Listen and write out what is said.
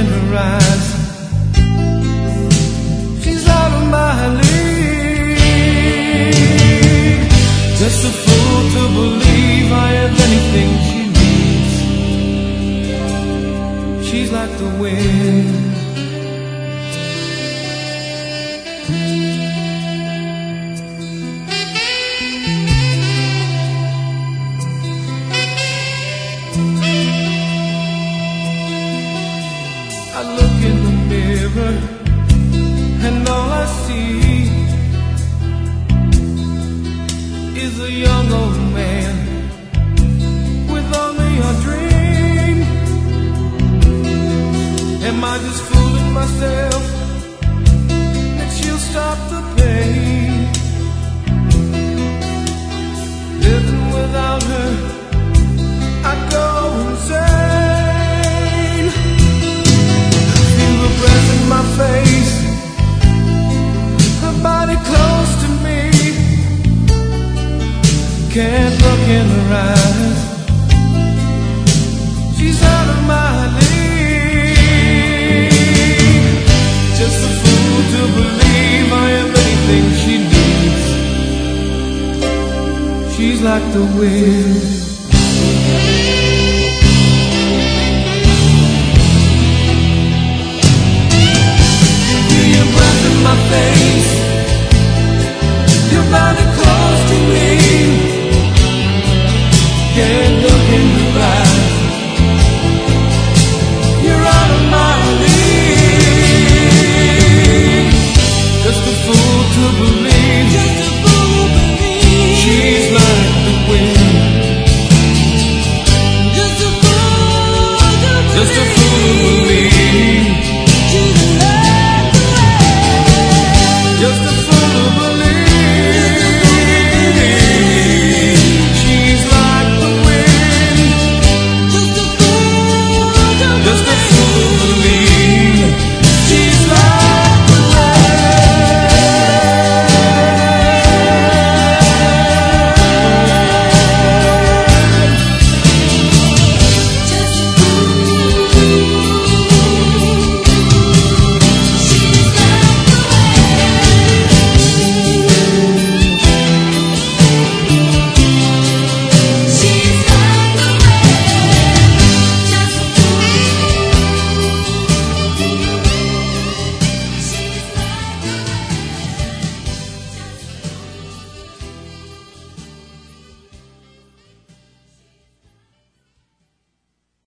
In her eyes. She's out of my league. Just a fool to believe I have anything she needs. She's like the wind. I look in the mirror and all I see is a young old man with only a dream. Am I just fooling myself She's out of my league. Just a fool to believe I anything she. She's like the wind.